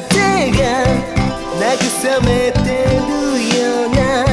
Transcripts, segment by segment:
風が慰めてるような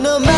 gonna make